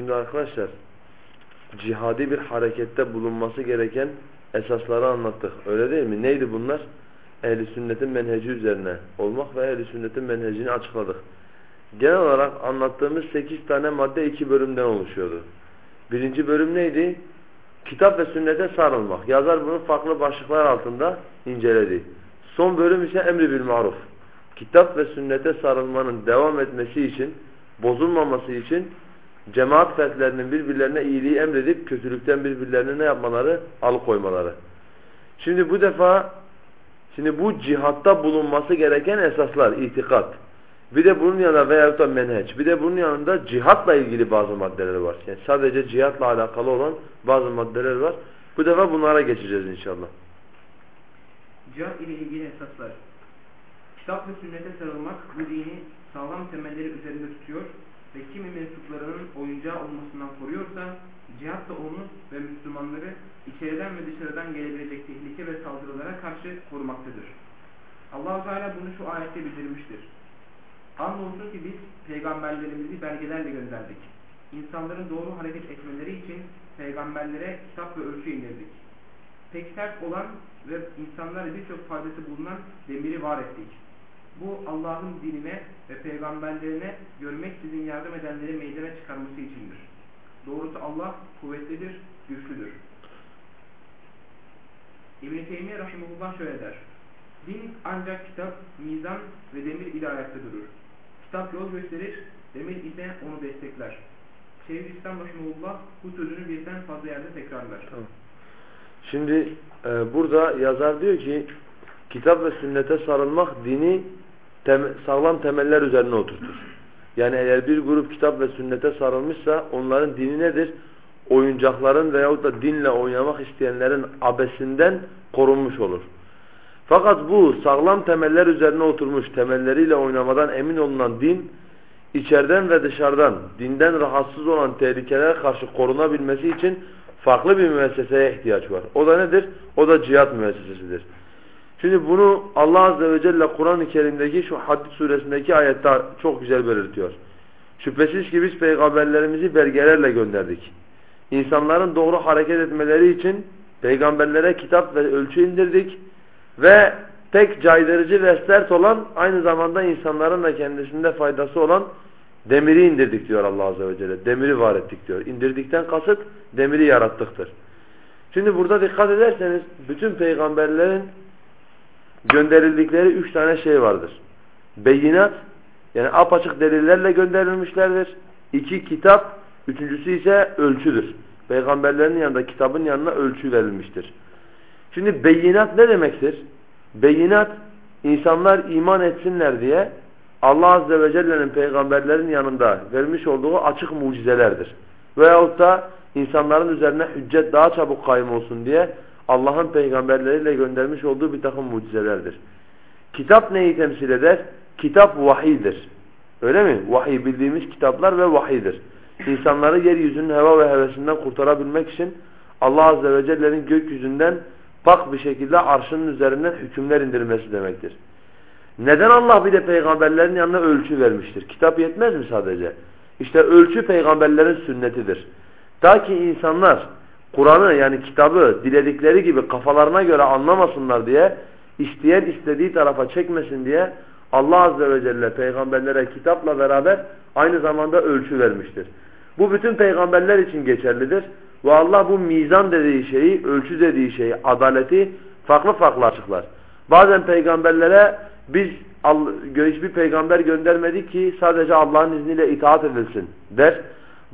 Şimdi arkadaşlar cihadi bir harekette bulunması gereken esasları anlattık. Öyle değil mi? Neydi bunlar? Ehli sünnetin menheci üzerine olmak ve ehli sünnetin menhecini açıkladık. Genel olarak anlattığımız 8 tane madde iki bölümden oluşuyordu. Birinci bölüm neydi? Kitap ve sünnete sarılmak. Yazar bunu farklı başlıklar altında inceledi. Son bölüm ise emri bil maruf. Kitap ve sünnete sarılmanın devam etmesi için, bozulmaması için cemaat fertlerinin birbirlerine iyiliği emredip kötülükten birbirlerine ne yapmaları? Alıkoymaları. Şimdi bu defa şimdi bu cihatta bulunması gereken esaslar, itikat. Bir de bunun yanında veyahut da menheç. Bir de bunun yanında cihatla ilgili bazı maddeler var. Yani sadece cihatla alakalı olan bazı maddeler var. Bu defa bunlara geçeceğiz inşallah. Cihat ile ilgili esaslar. Kitap ve sünnete sarılmak bu dini sağlam temelleri üzerinde tutuyor ve kimi mensuplarının oyuncağı olmasından koruyorsa cihat da onu ve Müslümanları içeriden ve dışarıdan gelebilecek tehlike ve saldırılara karşı korumaktadır. allah Teala bunu şu ayette bildirmiştir. Andolsun ki biz peygamberlerimizi belgelerle gönderdik. İnsanların doğru hareket etmeleri için peygamberlere kitap ve ölçü indirdik. Pek sert olan ve insanlara birçok faydası bulunan demiri var ettik. Bu Allah'ın dinine ve peygamberlerine görmek sizin yardım edenleri meydana çıkarması içindir. Doğrusu Allah kuvvetlidir, güçlüdür. İbn-i Teymiye Rahimullah şöyle der. Din ancak kitap, mizan ve demir ile ayakta durur. Kitap yol gösterir, demir ise onu destekler. Şeyhülislam Rahimullah bu sözünü birden fazla yerde tekrarlar. Şimdi e, burada yazar diyor ki kitap ve sünnete sarılmak dini tem sağlam temeller üzerine oturtur. Yani eğer bir grup kitap ve sünnete sarılmışsa onların dini nedir? Oyuncakların veyahut da dinle oynamak isteyenlerin abesinden korunmuş olur. Fakat bu sağlam temeller üzerine oturmuş temelleriyle oynamadan emin olunan din içeriden ve dışarıdan dinden rahatsız olan tehlikelere karşı korunabilmesi için farklı bir müesseseye ihtiyaç var. O da nedir? O da cihat müessesesidir. Şimdi bunu Allah Azze ve Celle Kur'an-ı Kerim'deki şu Hadid suresindeki ayette çok güzel belirtiyor. Şüphesiz ki biz peygamberlerimizi belgelerle gönderdik. İnsanların doğru hareket etmeleri için peygamberlere kitap ve ölçü indirdik ve tek caydırıcı ve sert olan aynı zamanda insanların da kendisinde faydası olan demiri indirdik diyor Allah Azze ve Celle. Demiri var ettik diyor. İndirdikten kasıt demiri yarattıktır. Şimdi burada dikkat ederseniz bütün peygamberlerin gönderildikleri üç tane şey vardır. Beyinat yani apaçık delillerle gönderilmişlerdir. İki kitap, üçüncüsü ise ölçüdür. Peygamberlerin yanında kitabın yanına ölçü verilmiştir. Şimdi beyinat ne demektir? Beyinat insanlar iman etsinler diye Allah Azze ve Celle'nin peygamberlerin yanında vermiş olduğu açık mucizelerdir. Veyahut da insanların üzerine hüccet daha çabuk kaym olsun diye Allah'ın peygamberleriyle göndermiş olduğu bir takım mucizelerdir. Kitap neyi temsil eder? Kitap vahiydir. Öyle mi? Vahiy bildiğimiz kitaplar ve vahiydir. İnsanları yeryüzünün heva ve hevesinden kurtarabilmek için Allah Azze ve Celle'nin gökyüzünden pak bir şekilde arşının üzerinden hükümler indirmesi demektir. Neden Allah bir de peygamberlerin yanına ölçü vermiştir? Kitap yetmez mi sadece? İşte ölçü peygamberlerin sünnetidir. Ta ki insanlar Kur'an'ı yani kitabı diledikleri gibi kafalarına göre anlamasınlar diye isteyen istediği tarafa çekmesin diye Allah Azze ve Celle peygamberlere kitapla beraber aynı zamanda ölçü vermiştir. Bu bütün peygamberler için geçerlidir. Ve Allah bu mizan dediği şeyi, ölçü dediği şeyi, adaleti farklı farklı açıklar. Bazen peygamberlere biz hiçbir peygamber göndermedik ki sadece Allah'ın izniyle itaat edilsin der.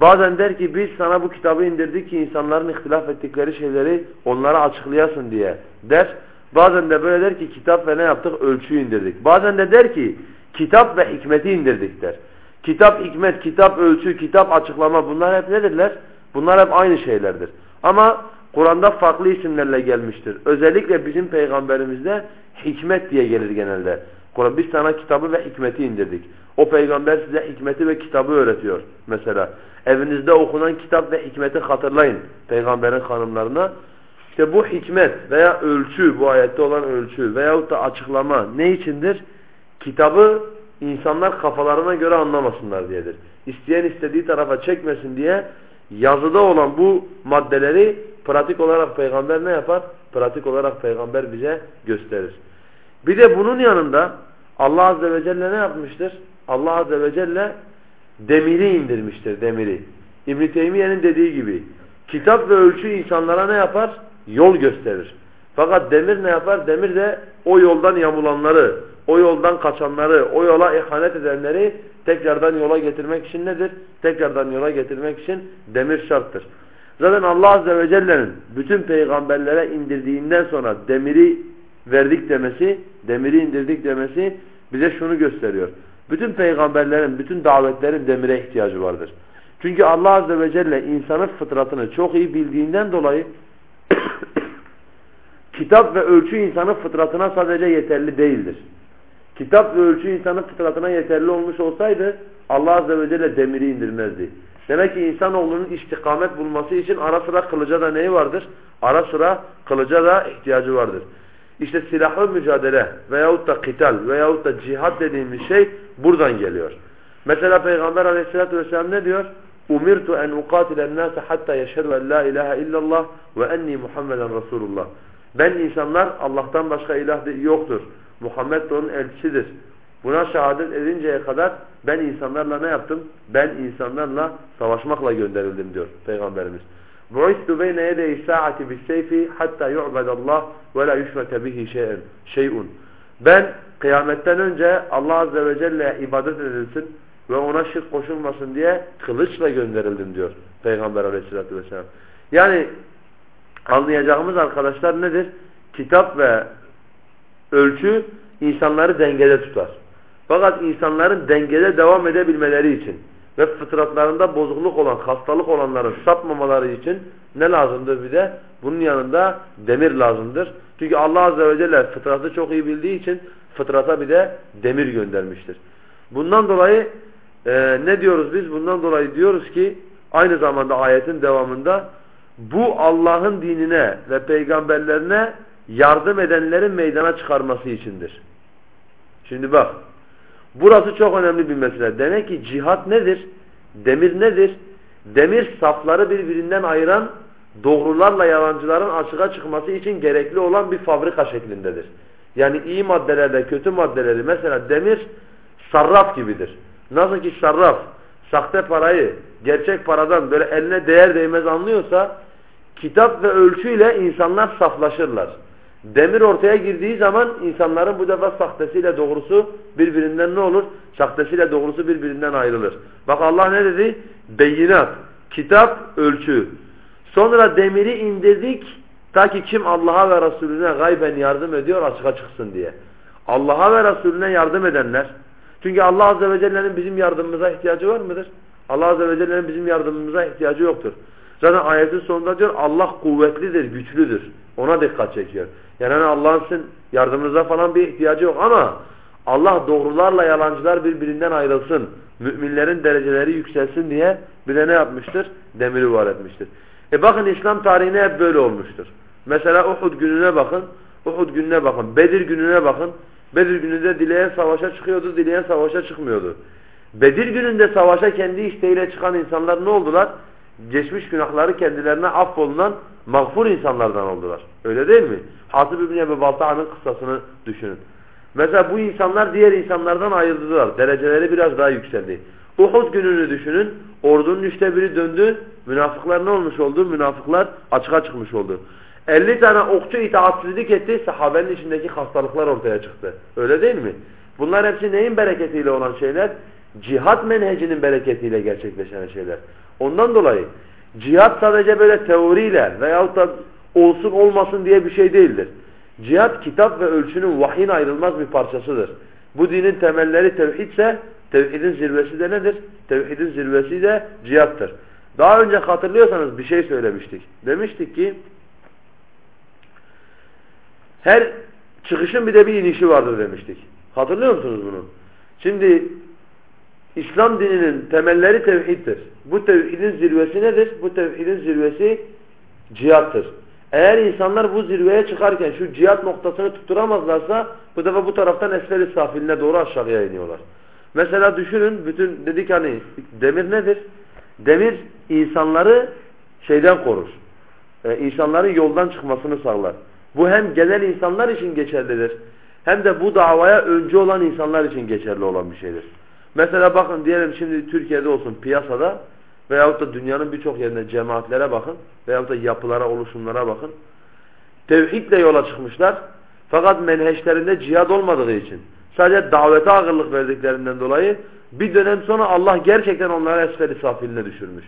Bazen der ki biz sana bu kitabı indirdik ki insanların ihtilaf ettikleri şeyleri onlara açıklayasın diye der. Bazen de böyle der ki kitap ve ne yaptık? Ölçüyü indirdik. Bazen de der ki kitap ve hikmeti indirdik der. Kitap, hikmet, kitap, ölçü, kitap, açıklama bunlar hep nedirler? Bunlar hep aynı şeylerdir. Ama Kur'an'da farklı isimlerle gelmiştir. Özellikle bizim peygamberimizde hikmet diye gelir genelde. Kur'an biz sana kitabı ve hikmeti indirdik. O peygamber size hikmeti ve kitabı öğretiyor mesela. Evinizde okunan kitap ve hikmeti hatırlayın peygamberin hanımlarına. İşte bu hikmet veya ölçü, bu ayette olan ölçü veyahut da açıklama ne içindir? Kitabı insanlar kafalarına göre anlamasınlar diyedir. İsteyen istediği tarafa çekmesin diye yazıda olan bu maddeleri pratik olarak peygamber ne yapar? Pratik olarak peygamber bize gösterir. Bir de bunun yanında Allah Azze ve Celle ne yapmıştır? Allah Azze ve Celle demiri indirmiştir, demiri. İbn-i Teymiye'nin dediği gibi kitap ve ölçü insanlara ne yapar? Yol gösterir. Fakat demir ne yapar? Demir de o yoldan yamulanları, o yoldan kaçanları, o yola ihanet edenleri tekrardan yola getirmek için nedir? Tekrardan yola getirmek için demir şarttır. Zaten Allah Azze ve Celle'nin bütün peygamberlere indirdiğinden sonra demiri verdik demesi, demiri indirdik demesi bize şunu gösteriyor. Bütün peygamberlerin, bütün davetlerin demire ihtiyacı vardır. Çünkü Allah Azze ve Celle insanın fıtratını çok iyi bildiğinden dolayı kitap ve ölçü insanın fıtratına sadece yeterli değildir. Kitap ve ölçü insanın fıtratına yeterli olmuş olsaydı Allah Azze ve Celle demiri indirmezdi. Demek ki insanoğlunun istikamet bulması için ara sıra kılıca da neyi vardır? Ara sıra kılıca da ihtiyacı vardır. İşte silahlı mücadele veyahut da kital veyahut da cihat dediğimiz şey Buradan geliyor. Mesela Peygamber aleyhissalatü vesselam ne diyor? Umirtu en ukatilen nase hatta yeşhedü en la ilahe illallah ve enni Muhammeden Resulullah. Ben insanlar Allah'tan başka ilah yoktur. Muhammed de onun elçisidir. Buna şehadet edinceye kadar ben insanlarla ne yaptım? Ben insanlarla savaşmakla gönderildim diyor Peygamberimiz. Bu'istu beyne yedey sa'ati bis seyfi hatta yu'bedallah ve la yüşrete bihi şey'un. Ben kıyametten önce Allah Azze ve Celle'ye ibadet edilsin ve ona şirk koşulmasın diye kılıçla gönderildim diyor Peygamber Aleyhisselatü vesselam. Yani anlayacağımız arkadaşlar nedir? Kitap ve ölçü insanları dengede tutar. Fakat insanların dengede devam edebilmeleri için ve fıtratlarında bozukluk olan, hastalık olanların sapmamaları için ne lazımdır bir de? Bunun yanında demir lazımdır. Çünkü Allah Azze ve Celle fıtratı çok iyi bildiği için fıtrata bir de demir göndermiştir. Bundan dolayı e, ne diyoruz biz? Bundan dolayı diyoruz ki aynı zamanda ayetin devamında bu Allah'ın dinine ve peygamberlerine yardım edenlerin meydana çıkarması içindir. Şimdi bak Burası çok önemli bir mesele. Demek ki cihat nedir? Demir nedir? Demir safları birbirinden ayıran doğrularla yalancıların açığa çıkması için gerekli olan bir fabrika şeklindedir. Yani iyi maddelerle kötü maddeleri mesela demir sarraf gibidir. Nasıl ki sarraf sahte parayı gerçek paradan böyle eline değer değmez anlıyorsa kitap ve ölçüyle insanlar saflaşırlar. Demir ortaya girdiği zaman insanların bu defa sahtesiyle doğrusu birbirinden ne olur? Sahtesiyle doğrusu birbirinden ayrılır. Bak Allah ne dedi? Beyinat, kitap, ölçü. Sonra demiri indirdik ta ki kim Allah'a ve Resulüne gayben yardım ediyor açığa çıksın diye. Allah'a ve Resulüne yardım edenler. Çünkü Allah Azze ve Celle'nin bizim yardımımıza ihtiyacı var mıdır? Allah Azze ve Celle'nin bizim yardımımıza ihtiyacı yoktur. Zaten ayetin sonunda diyor Allah kuvvetlidir, güçlüdür. Ona dikkat çekiyor. Yani hani Allah'ın yardımınıza falan bir ihtiyacı yok ama Allah doğrularla yalancılar birbirinden ayrılsın. Müminlerin dereceleri yükselsin diye bir de ne yapmıştır? Demiri var etmiştir. E bakın İslam tarihine hep böyle olmuştur. Mesela Uhud gününe bakın. Uhud gününe bakın. Bedir gününe bakın. Bedir gününde dileyen savaşa çıkıyordu, dileyen savaşa çıkmıyordu. Bedir gününde savaşa kendi isteğiyle çıkan insanlar ne oldular? Geçmiş günahları kendilerine affolunan mağfur insanlardan oldular. Öyle değil mi? Hatib İbni Ebu Balta'nın kıssasını düşünün. Mesela bu insanlar diğer insanlardan ayrıldılar. Dereceleri biraz daha yükseldi. Uhud gününü düşünün. Ordunun üçte biri döndü. Münafıklar ne olmuş oldu? Münafıklar açığa çıkmış oldu. 50 tane okçu itaatsizlik etti. Sahabenin içindeki hastalıklar ortaya çıktı. Öyle değil mi? Bunlar hepsi neyin bereketiyle olan şeyler? Cihat menhecinin bereketiyle gerçekleşen şeyler. Ondan dolayı cihat sadece böyle teoriyle veyahut da olsun olmasın diye bir şey değildir. Cihat kitap ve ölçünün vahyin ayrılmaz bir parçasıdır. Bu dinin temelleri tevhidse tevhidin zirvesi de nedir? Tevhidin zirvesi de cihattır. Daha önce hatırlıyorsanız bir şey söylemiştik. Demiştik ki her çıkışın bir de bir inişi vardır demiştik. Hatırlıyor musunuz bunu? Şimdi İslam dininin temelleri tevhiddir. Bu tevhidin zirvesi nedir? Bu tevhidin zirvesi cihattır. Eğer insanlar bu zirveye çıkarken şu cihat noktasını tutturamazlarsa bu defa bu taraftan esferi safiline doğru aşağıya iniyorlar. Mesela düşünün bütün dedik hani demir nedir? Demir insanları şeyden korur. Ee, insanların yoldan çıkmasını sağlar. Bu hem genel insanlar için geçerlidir. Hem de bu davaya öncü olan insanlar için geçerli olan bir şeydir. Mesela bakın diyelim şimdi Türkiye'de olsun piyasada veyahut da dünyanın birçok yerinde cemaatlere bakın veyahut da yapılara, oluşumlara bakın. Tevhidle yola çıkmışlar. Fakat menheşlerinde cihad olmadığı için sadece davete ağırlık verdiklerinden dolayı bir dönem sonra Allah gerçekten onları esferi safiline düşürmüş.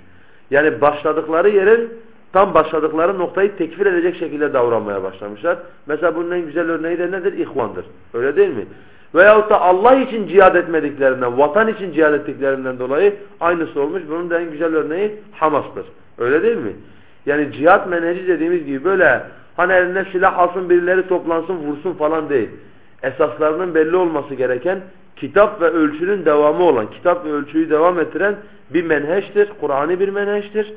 Yani başladıkları yerin tam başladıkları noktayı tekfir edecek şekilde davranmaya başlamışlar. Mesela bunun en güzel örneği de nedir? İhvandır. Öyle değil mi? Veyahut da Allah için cihad etmediklerinden, vatan için cihad ettiklerinden dolayı aynısı olmuş. Bunun da en güzel örneği Hamas'tır. Öyle değil mi? Yani cihat menheci dediğimiz gibi böyle hani eline silah alsın birileri toplansın vursun falan değil. Esaslarının belli olması gereken kitap ve ölçünün devamı olan, kitap ve ölçüyü devam ettiren bir menheçtir. Kur'an'ı bir menheçtir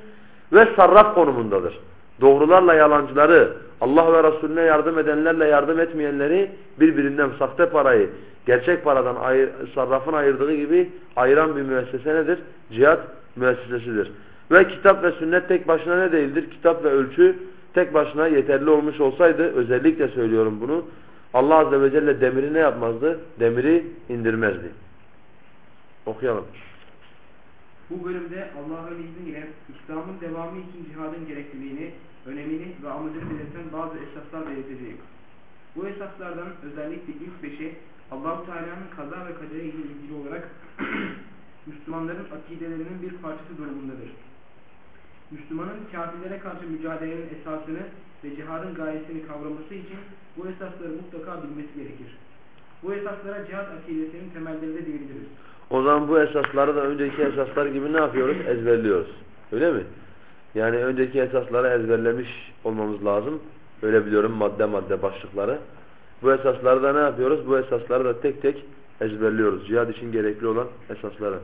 ve sarraf konumundadır. Doğrularla yalancıları, Allah ve Resulüne yardım edenlerle yardım etmeyenleri birbirinden sahte parayı gerçek paradan ayır, sarrafın ayırdığı gibi ayıran bir müessese nedir? Cihat müessesesidir. Ve kitap ve sünnet tek başına ne değildir? Kitap ve ölçü tek başına yeterli olmuş olsaydı, özellikle söylüyorum bunu, Allah Azze ve Celle demiri ne yapmazdı? Demiri indirmezdi. Okuyalım. Bu bölümde Allah'ın izniyle İslam'ın devamı için cihadın gerekliliğini, önemini ve amacını belirten bazı esaslar belirteceğiz. Bu esaslardan özellikle ilk beşi allah Teala'nın kaza ve kadere ile ilgili olarak Müslümanların akidelerinin bir parçası durumundadır. Müslümanın kafirlere karşı mücadelenin esasını ve cihadın gayesini kavraması için bu esasları mutlaka bilmesi gerekir. Bu esaslara cihat akidesinin temelleri de diyebiliriz. O zaman bu esasları da önceki esaslar gibi ne yapıyoruz? Ezberliyoruz. Öyle mi? Yani önceki esasları ezberlemiş olmamız lazım. Öyle biliyorum madde madde başlıkları. Bu esasları da ne yapıyoruz? Bu esasları da tek tek ezberliyoruz. Cihad için gerekli olan esasları.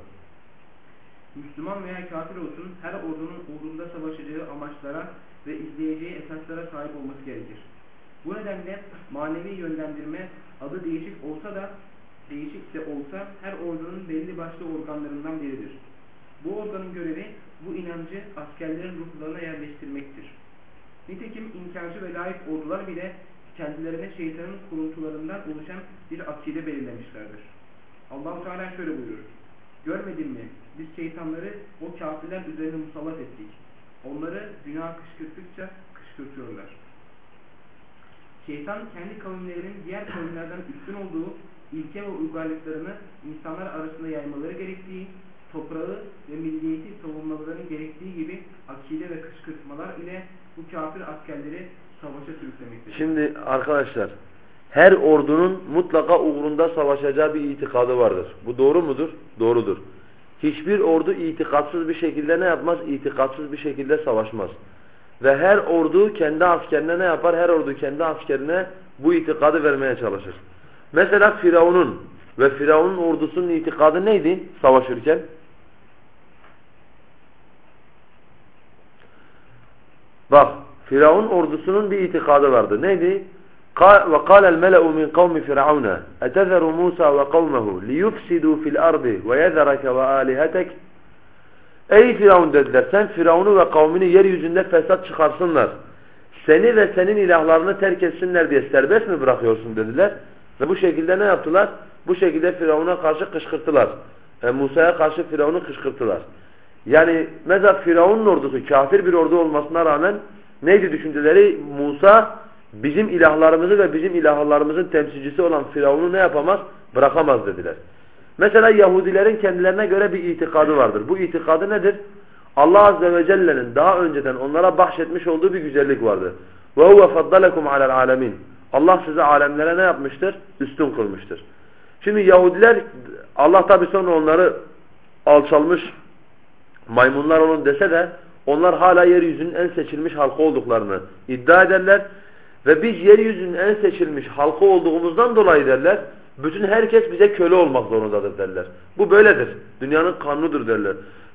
Müslüman veya kafir olsun her ordunun uğrunda savaşacağı amaçlara ve izleyeceği esaslara sahip olması gerekir. Bu nedenle manevi yönlendirme adı değişik olsa da değişik de olsa her ordunun belli başlı organlarından biridir. Bu organın görevi bu inancı askerlerin ruhlarına yerleştirmektir. Nitekim inkarcı ve layık ordular bile kendilerine şeytanın kuruntularından oluşan bir akide belirlemişlerdir. allah Teala şöyle buyurur. Görmedin mi? Biz şeytanları o kafirler üzerine musallat ettik. Onları günah kışkırttıkça kışkırtıyorlar. Şeytan kendi kavimlerinin diğer kavimlerden üstün olduğu ilke ve uygarlıklarını insanlar arasında yaymaları gerektiği, toprağı ve milliyeti savunmalarının gerektiği gibi akide ve kışkırtmalar ile bu kafir askerleri savaşa sürüklemektedir. Şimdi arkadaşlar her ordunun mutlaka uğrunda savaşacağı bir itikadı vardır. Bu doğru mudur? Doğrudur. Hiçbir ordu itikatsız bir şekilde ne yapmaz? İtikatsız bir şekilde savaşmaz. Ve her ordu kendi askerine ne yapar? Her ordu kendi askerine bu itikadı vermeye çalışır. Mesela Firavun'un ve Firavun'un ordusunun itikadı neydi savaşırken? Bak Firavun ordusunun bir itikadı vardı. Neydi? وقال الملأ من قوم فرعون أتذر موسى وقومه ليفسدوا في الأرض ويذرك وآلهتك Ey Firavun dediler sen Firavun'u ve kavmini yeryüzünde fesat çıkarsınlar. Seni ve senin ilahlarını terk etsinler diye serbest mi bırakıyorsun dediler. Ve bu şekilde ne yaptılar? Bu şekilde Firavun'a karşı kışkırttılar. E, Musa'ya karşı Firavun'u kışkırttılar. Yani mesela Firavun'un ordusu kafir bir ordu olmasına rağmen neydi düşünceleri? Musa bizim ilahlarımızı ve bizim ilahlarımızın temsilcisi olan Firavun'u ne yapamaz? Bırakamaz dediler. Mesela Yahudilerin kendilerine göre bir itikadı vardır. Bu itikadı nedir? Allah Azze ve Celle'nin daha önceden onlara bahşetmiş olduğu bir güzellik vardır. وَهُوَ فَضَّلَكُمْ عَلَى الْعَالَمِينَ Allah size alemlere ne yapmıştır? Üstün kılmıştır. Şimdi Yahudiler Allah tabi sonra onları alçalmış maymunlar olun dese de onlar hala yeryüzünün en seçilmiş halkı olduklarını iddia ederler. Ve biz yeryüzünün en seçilmiş halkı olduğumuzdan dolayı derler, bütün herkes bize köle olmak zorundadır derler. Bu böyledir. Dünyanın kanunudur derler.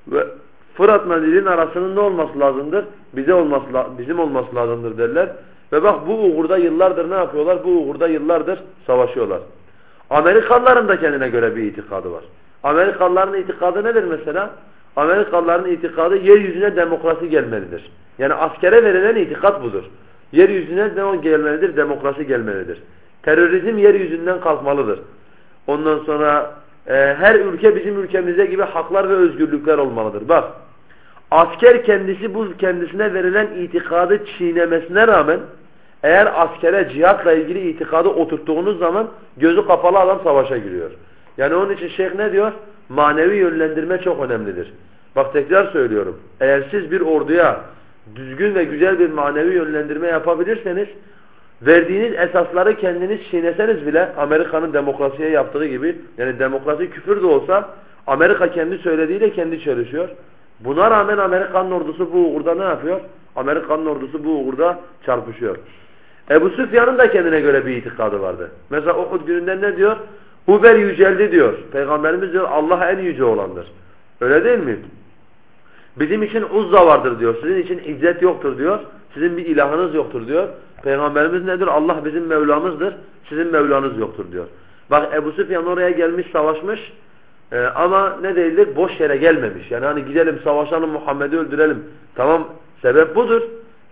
Ve Fırat'la Nil'in arasının ne olması lazımdır? Bize olması, bizim olması lazımdır derler. Ve bak bu uğurda yıllardır ne yapıyorlar? Bu uğurda yıllardır savaşıyorlar. Amerikalıların da kendine göre bir itikadı var. Amerikalıların itikadı nedir mesela? Amerikalıların itikadı yeryüzüne demokrasi gelmelidir. Yani askere verilen itikat budur. Yeryüzüne ne gelmelidir? Demokrasi gelmelidir. Terörizm yeryüzünden kalkmalıdır. Ondan sonra e, her ülke bizim ülkemizde gibi haklar ve özgürlükler olmalıdır. Bak asker kendisi bu kendisine verilen itikadı çiğnemesine rağmen eğer askere cihatla ilgili itikadı oturttuğunuz zaman gözü kapalı adam savaşa giriyor. Yani onun için şeyh ne diyor? Manevi yönlendirme çok önemlidir. Bak tekrar söylüyorum. Eğer siz bir orduya düzgün ve güzel bir manevi yönlendirme yapabilirseniz verdiğiniz esasları kendiniz çiğneseniz bile Amerika'nın demokrasiye yaptığı gibi yani demokrasi küfür de olsa Amerika kendi söylediğiyle kendi çalışıyor. Buna rağmen Amerika'nın ordusu bu uğurda ne yapıyor? Amerika'nın ordusu bu uğurda çarpışıyor. Ebu Süfyan'ın da kendine göre bir itikadı vardı. Mesela Uhud gününde ne diyor? Huber yüceldi diyor. Peygamberimiz diyor Allah en yüce olandır. Öyle değil mi? Bizim için uzza vardır diyor. Sizin için izzet yoktur diyor. Sizin bir ilahınız yoktur diyor. Peygamberimiz nedir? Allah bizim Mevlamızdır. Sizin Mevlanız yoktur diyor. Bak Ebu Süfyan oraya gelmiş savaşmış. Ee, ama ne değildir? Boş yere gelmemiş. Yani hani gidelim savaşalım Muhammed'i öldürelim. Tamam sebep budur.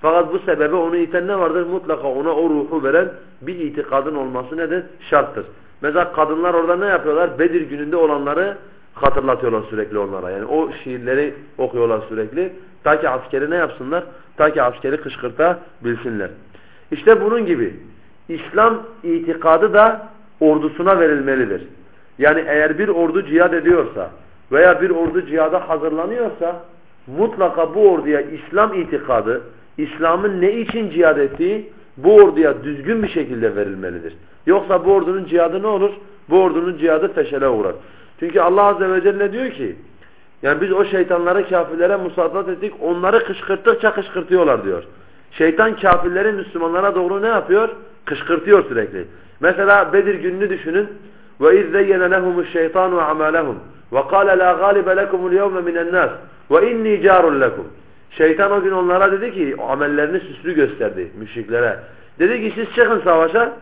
Fakat bu sebebe onu iten ne vardır? Mutlaka ona o ruhu veren bir itikadın olması nedir? Şarttır. Mesela kadınlar orada ne yapıyorlar? Bedir gününde olanları hatırlatıyorlar sürekli onlara. Yani o şiirleri okuyorlar sürekli. Ta ki askeri ne yapsınlar? Ta ki askeri kışkırtabilsinler. İşte bunun gibi İslam itikadı da ordusuna verilmelidir. Yani eğer bir ordu cihad ediyorsa veya bir ordu cihada hazırlanıyorsa mutlaka bu orduya İslam itikadı, İslam'ın ne için cihad ettiği bu orduya düzgün bir şekilde verilmelidir. Yoksa bu ordunun cihadı ne olur? Bu ordunun cihadı feşele uğrar. Çünkü Allah Azze ve Celle diyor ki yani biz o şeytanları kafirlere musallat ettik onları kışkırttıkça kışkırtıyorlar diyor. Şeytan kafirleri Müslümanlara doğru ne yapıyor? Kışkırtıyor sürekli. Mesela Bedir gününü düşünün. وَاِذْ زَيَّنَ لَهُمُ الشَّيْطَانُ عَمَالَهُمْ وَقَالَ لَا غَالِبَ لَكُمُ الْيَوْمَ مِنَ النَّاسِ وَاِنِّي جَارٌ لَكُمْ Şeytan o gün onlara dedi ki, amellerini süslü gösterdi müşriklere. Dedi ki siz çıkın savaşa,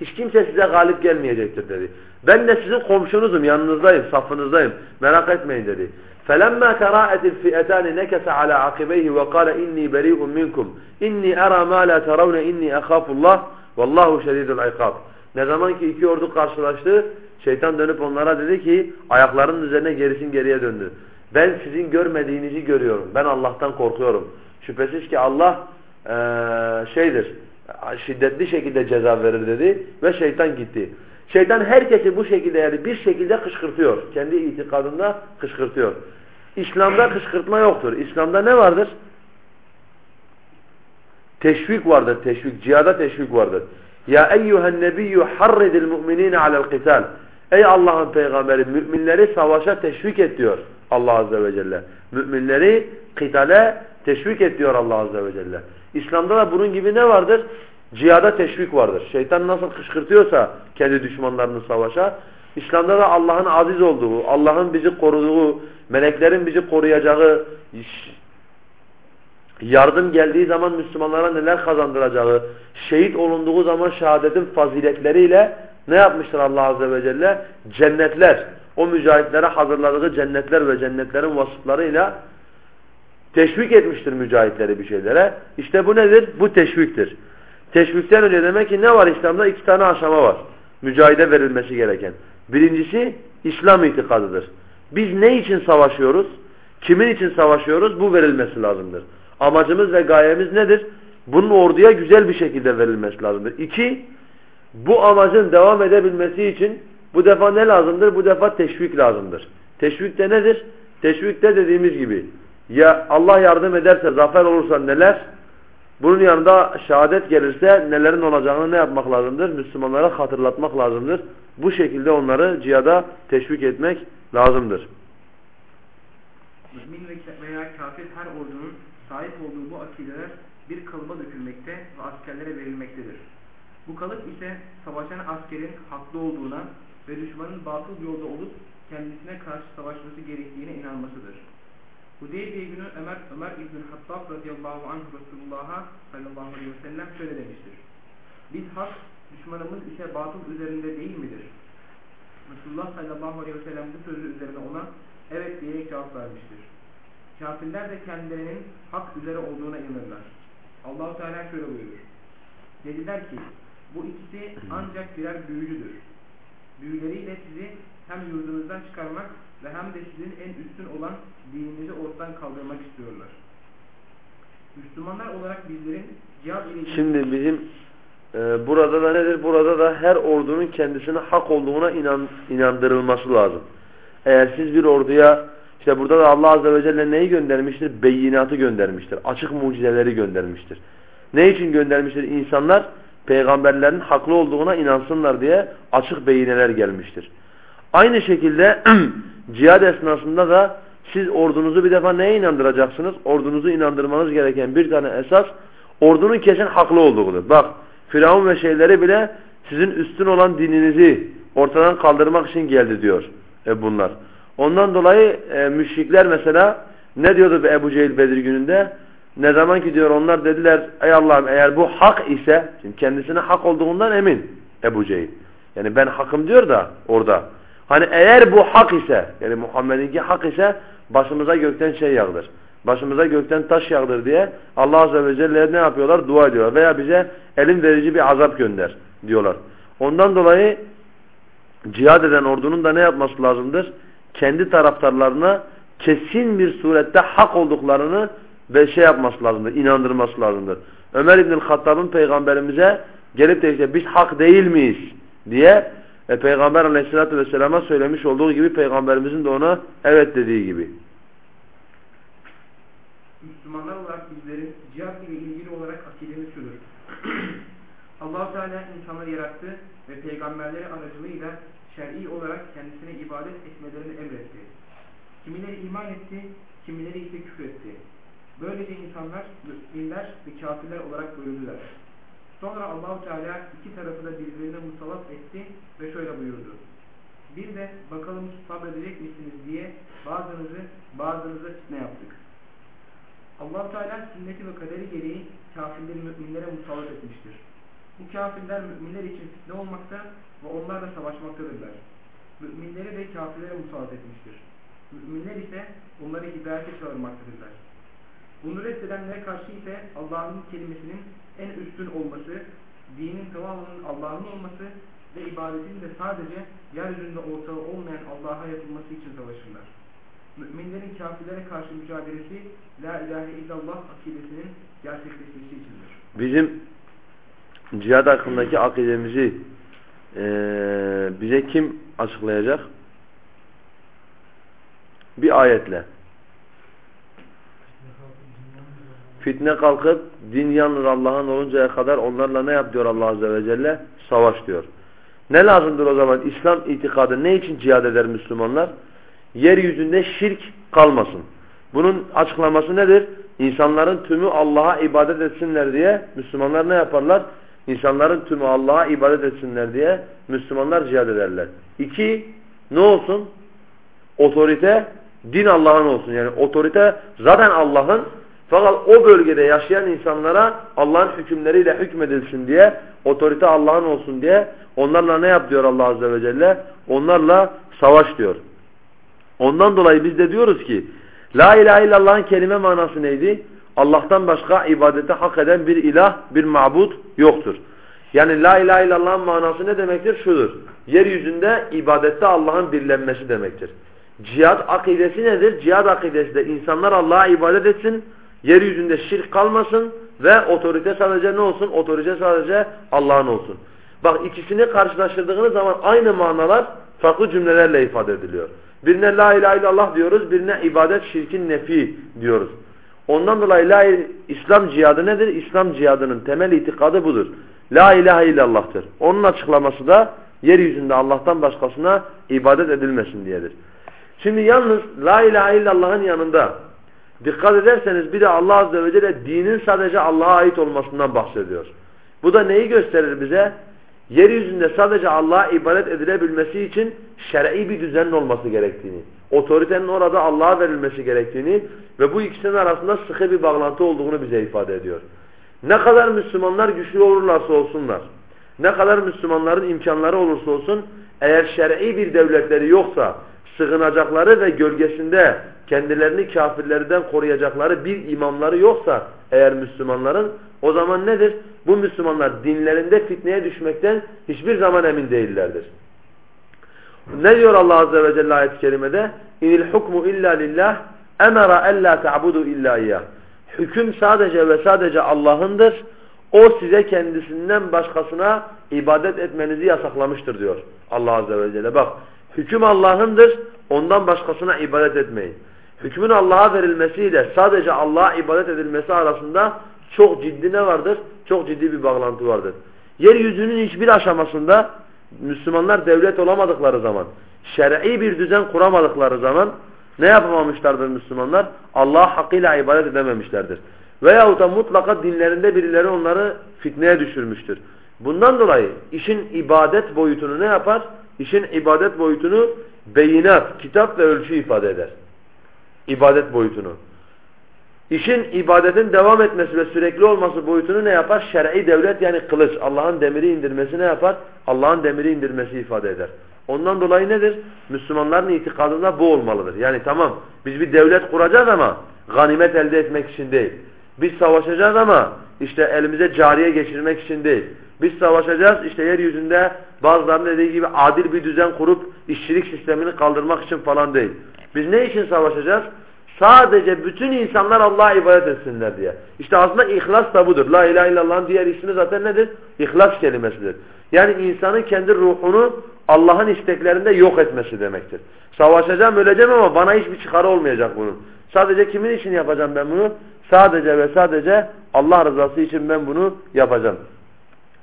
hiç kimse size galip gelmeyecektir dedi. Ben de sizin komşunuzum, yanınızdayım, safınızdayım. Merak etmeyin dedi. فَلَمَّا تَرَاءَتِ الْفِئَتَانِ نَكَسَ عَلَى عَقِبَيْهِ وَقَالَ اِنِّي بَرِيءٌ مِنْكُمْ اِنِّي اَرَى مَا لَا تَرَوْنَ اِنِّي اَخَافُ اللّٰهِ وَاللّٰهُ شَدِيدُ الْعِقَابِ Ne zaman ki iki ordu karşılaştı, şeytan dönüp onlara dedi ki, ayaklarının üzerine gerisin geriye döndü. Ben sizin görmediğinizi görüyorum. Ben Allah'tan korkuyorum. Şüphesiz ki Allah ee, şeydir, şiddetli şekilde ceza verir dedi ve şeytan gitti. Şeytan herkesi bu şekilde yani bir şekilde kışkırtıyor. Kendi itikadında kışkırtıyor. İslam'da kışkırtma yoktur. İslam'da ne vardır? Teşvik vardır, teşvik. Cihada teşvik vardır. Ya eyyühen nebiyyü harridil mu'minine alel qital. Ey Allah'ın peygamberi müminleri savaşa teşvik et diyor Allah azze ve celle. Müminleri kitale teşvik et diyor Allah azze ve celle. İslam'da da bunun gibi ne vardır? Cihada teşvik vardır. Şeytan nasıl kışkırtıyorsa kendi düşmanlarını savaşa, İslam'da da Allah'ın aziz olduğu, Allah'ın bizi koruduğu, meleklerin bizi koruyacağı, yardım geldiği zaman Müslümanlara neler kazandıracağı, şehit olunduğu zaman şehadetin faziletleriyle ne yapmıştır Allah Azze ve Celle? Cennetler, o mücahitlere hazırladığı cennetler ve cennetlerin vasıflarıyla teşvik etmiştir mücahitleri bir şeylere. İşte bu nedir? Bu teşviktir. Teşvikten önce demek ki ne var İslam'da? İki tane aşama var. Mücahide verilmesi gereken. Birincisi İslam itikadıdır. Biz ne için savaşıyoruz? Kimin için savaşıyoruz? Bu verilmesi lazımdır. Amacımız ve gayemiz nedir? Bunun orduya güzel bir şekilde verilmesi lazımdır. İki, bu amacın devam edebilmesi için bu defa ne lazımdır? Bu defa teşvik lazımdır. Teşvik de nedir? Teşvik de dediğimiz gibi ya Allah yardım ederse, zafer olursa neler? Bunun yanında şehadet gelirse nelerin olacağını ne yapmak lazımdır? Müslümanlara hatırlatmak lazımdır. Bu şekilde onları cihada teşvik etmek lazımdır. Mümin veya kafir her ordunun sahip olduğu bu akideler bir kalıba dökülmekte ve askerlere verilmektedir. Bu kalıp ise savaşan askerin haklı olduğuna ve düşmanın batıl yolda olup kendisine karşı savaşması gerektiğine inanmasıdır. Hudeybiye günü Ömer, Ömer İbn Hattab radıyallahu anh Resulullah'a sallallahu aleyhi ve sellem şöyle demiştir. Biz hak, düşmanımız ise batıl üzerinde değil midir? Resulullah sallallahu aleyhi ve sellem bu sözü üzerine ona evet diyerek cevap vermiştir. Kafirler de kendilerinin hak üzere olduğuna inanırlar. Allahu Teala şöyle buyurur. Dediler ki bu ikisi ancak birer büyücüdür. Büyüleriyle sizi hem yurdunuzdan çıkarmak ve hem de sizin en üstün olan dininizi ortadan kaldırmak istiyorlar. Müslümanlar olarak bizlerin cihad ile. Şimdi bizim e, burada da nedir? Burada da her ordunun kendisine hak olduğuna inan, inandırılması lazım. Eğer siz bir orduya işte burada da Allah Azze ve Celle neyi göndermiştir? Beyinatı göndermiştir. Açık mucizeleri göndermiştir. Ne için göndermiştir? İnsanlar peygamberlerin haklı olduğuna inansınlar diye açık beyineler gelmiştir. Aynı şekilde cihad esnasında da siz ordunuzu bir defa neye inandıracaksınız? Ordunuzu inandırmanız gereken bir tane esas ordunun kesin haklı olduğudur. Bak Firavun ve şeyleri bile sizin üstün olan dininizi ortadan kaldırmak için geldi diyor e, bunlar. Ondan dolayı e, müşrikler mesela ne diyordu Ebu Cehil Bedir gününde? Ne zaman ki diyor onlar dediler ey Allah'ım eğer bu hak ise şimdi kendisine hak olduğundan emin Ebu Cehil. Yani ben hakım diyor da orada. Hani eğer bu hak ise yani Muhammed'inki hak ise başımıza gökten şey yağdır. Başımıza gökten taş yağdır diye Allah Azze ve Celle ne yapıyorlar? Dua ediyorlar. Veya bize elin verici bir azap gönder diyorlar. Ondan dolayı cihad eden ordunun da ne yapması lazımdır? Kendi taraftarlarına kesin bir surette hak olduklarını ve şey yapması lazımdır, inandırması lazımdır. Ömer İbnül Hattab'ın peygamberimize gelip de işte biz hak değil miyiz diye e, Peygamber aleyhissalatü vesselama söylemiş olduğu gibi Peygamberimizin de ona evet dediği gibi. Müslümanlar olarak bizlerin cihat ile ilgili olarak akidemiz şudur. allah Teala insanları yarattı ve peygamberleri aracılığıyla şer'i olarak kendisine ibadet etmelerini emretti. Kimileri iman etti, kimileri ise küfür etti. Böylece insanlar müminler ve kafirler olarak bölündüler. Sonra Allahu Teala iki tarafı da birbirine musallat etti ve şöyle buyurdu. Bir de bakalım sabredecek misiniz diye bazınızı bazınıza fitne yaptık. allah Teala sünneti ve kaderi gereği kafirleri müminlere musallat etmiştir. Bu kafirler müminler için fitne olmakta ve onlarla savaşmaktadırlar. Müminleri de kafirlere musallat etmiştir. Müminler ise onları hidayete çağırmaktadırlar. Bunu reddedenlere karşı ise Allah'ın kelimesinin en üstün olması, dinin tamamının Allah'ın olması ve ibadetin de sadece yeryüzünde ortağı olmayan Allah'a yapılması için savaşırlar. Müminlerin kafirlere karşı mücadelesi La ilahe illallah akidesinin gerçekleşmesi içindir. Bizim cihad hakkındaki akidemizi e, bize kim açıklayacak? Bir ayetle. Fitne kalkıp din yalnız Allah'ın oluncaya kadar onlarla ne yap diyor Allah Azze ve Celle? Savaş diyor. Ne lazımdır o zaman? İslam itikadı ne için cihad eder Müslümanlar? Yeryüzünde şirk kalmasın. Bunun açıklaması nedir? İnsanların tümü Allah'a ibadet etsinler diye Müslümanlar ne yaparlar? İnsanların tümü Allah'a ibadet etsinler diye Müslümanlar cihad ederler. İki, ne olsun? Otorite, din Allah'ın olsun. Yani otorite zaten Allah'ın fakat o bölgede yaşayan insanlara Allah'ın hükümleriyle hükmedilsin diye, otorite Allah'ın olsun diye onlarla ne yap diyor Allah Azze ve Celle? Onlarla savaş diyor. Ondan dolayı biz de diyoruz ki La ilahe illallah'ın kelime manası neydi? Allah'tan başka ibadete hak eden bir ilah, bir mabut yoktur. Yani la ilahe illallah'ın manası ne demektir? Şudur. Yeryüzünde ibadette Allah'ın birlenmesi demektir. Cihad akidesi nedir? Cihad akidesi de insanlar Allah'a ibadet etsin, Yeryüzünde şirk kalmasın ve otorite sadece ne olsun? Otorite sadece Allah'ın olsun. Bak ikisini karşılaştırdığınız zaman aynı manalar farklı cümlelerle ifade ediliyor. Birine la ilahe illallah diyoruz, birine ibadet şirkin nefi diyoruz. Ondan dolayı la İslam cihadı nedir? İslam cihadının temel itikadı budur. La ilahe illallah'tır. Onun açıklaması da yeryüzünde Allah'tan başkasına ibadet edilmesin diyedir. Şimdi yalnız la ilahe illallah'ın yanında Dikkat ederseniz bir de Allah Azze ve Celle dinin sadece Allah'a ait olmasından bahsediyor. Bu da neyi gösterir bize? Yeryüzünde sadece Allah'a ibadet edilebilmesi için şer'i bir düzenin olması gerektiğini, otoritenin orada Allah'a verilmesi gerektiğini ve bu ikisinin arasında sıkı bir bağlantı olduğunu bize ifade ediyor. Ne kadar Müslümanlar güçlü olurlarsa olsunlar, ne kadar Müslümanların imkanları olursa olsun, eğer şer'i bir devletleri yoksa sığınacakları ve gölgesinde kendilerini kafirlerden koruyacakları bir imamları yoksa eğer Müslümanların o zaman nedir? Bu Müslümanlar dinlerinde fitneye düşmekten hiçbir zaman emin değillerdir. Ne diyor Allah Azze ve Celle ayet-i kerimede? İnil hukmu illa lillah emara ella ta'budu illa iyyah. Hüküm sadece ve sadece Allah'ındır. O size kendisinden başkasına ibadet etmenizi yasaklamıştır diyor Allah Azze ve Celle. Bak hüküm Allah'ındır. Ondan başkasına ibadet etmeyin. Hükmün Allah'a verilmesiyle sadece Allah'a ibadet edilmesi arasında çok ciddi ne vardır? Çok ciddi bir bağlantı vardır. Yeryüzünün hiçbir aşamasında Müslümanlar devlet olamadıkları zaman, şer'i bir düzen kuramadıkları zaman ne yapamamışlardır Müslümanlar? Allah'a hakkıyla ibadet edememişlerdir. Veyahut da mutlaka dinlerinde birileri onları fitneye düşürmüştür. Bundan dolayı işin ibadet boyutunu ne yapar? İşin ibadet boyutunu beyinat, kitap ve ölçü ifade eder. İbadet boyutunu. İşin ibadetin devam etmesi ve sürekli olması boyutunu ne yapar? Şer'i devlet yani kılıç. Allah'ın demiri indirmesi ne yapar? Allah'ın demiri indirmesi ifade eder. Ondan dolayı nedir? Müslümanların itikadında bu olmalıdır. Yani tamam biz bir devlet kuracağız ama ganimet elde etmek için değil. Biz savaşacağız ama işte elimize cariye geçirmek için değil. Biz savaşacağız işte yeryüzünde bazılarının dediği gibi adil bir düzen kurup işçilik sistemini kaldırmak için falan değil. Biz ne için savaşacağız? Sadece bütün insanlar Allah'a ibadet etsinler diye. İşte aslında ihlas da budur. La ilahe illallah'ın diğer ismi zaten nedir? İhlas kelimesidir. Yani insanın kendi ruhunu Allah'ın isteklerinde yok etmesi demektir. Savaşacağım öleceğim ama bana hiçbir çıkarı olmayacak bunun. Sadece kimin için yapacağım ben bunu? Sadece ve sadece Allah rızası için ben bunu yapacağım.